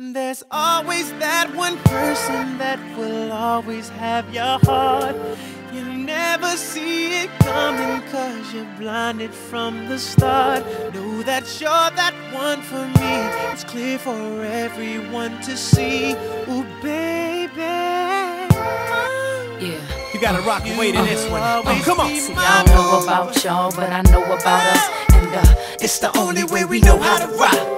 There's always that one person that will always have your heart. You never see it coming cause you're blinded from the start. Know that you're that one for me. It's clear for everyone to see. Ooh, baby. Yeah. You gotta rock and wait in this one. Oh, come on. See, I don't know about y'all, but I know about us. And uh, it's the only way we know how to rock.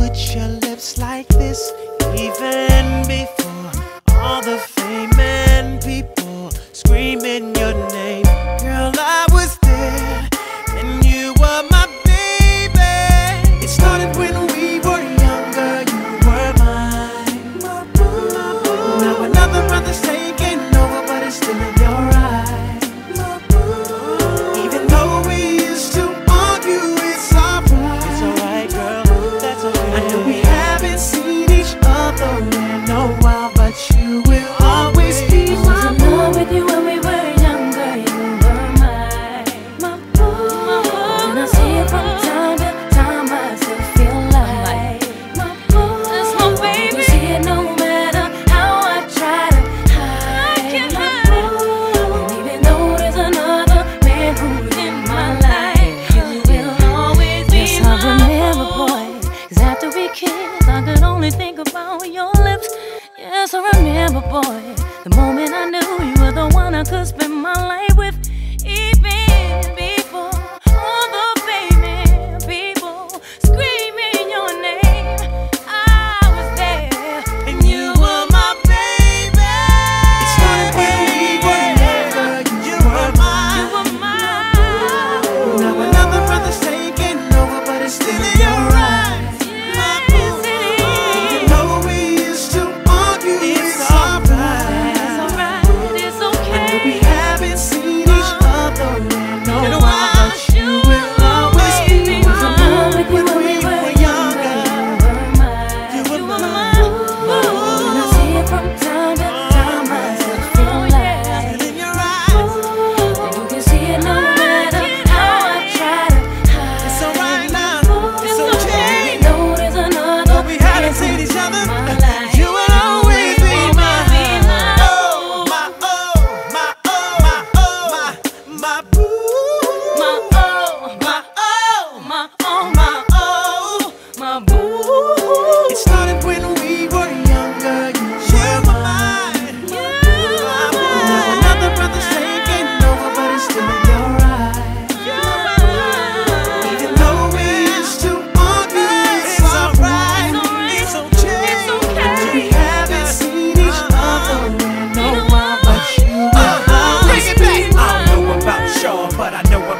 just remember, boy, the more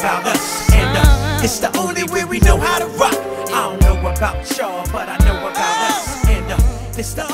about us. And uh, it's the only way we know how to rock. I don't know about y'all, but I know about us. And uh, it's the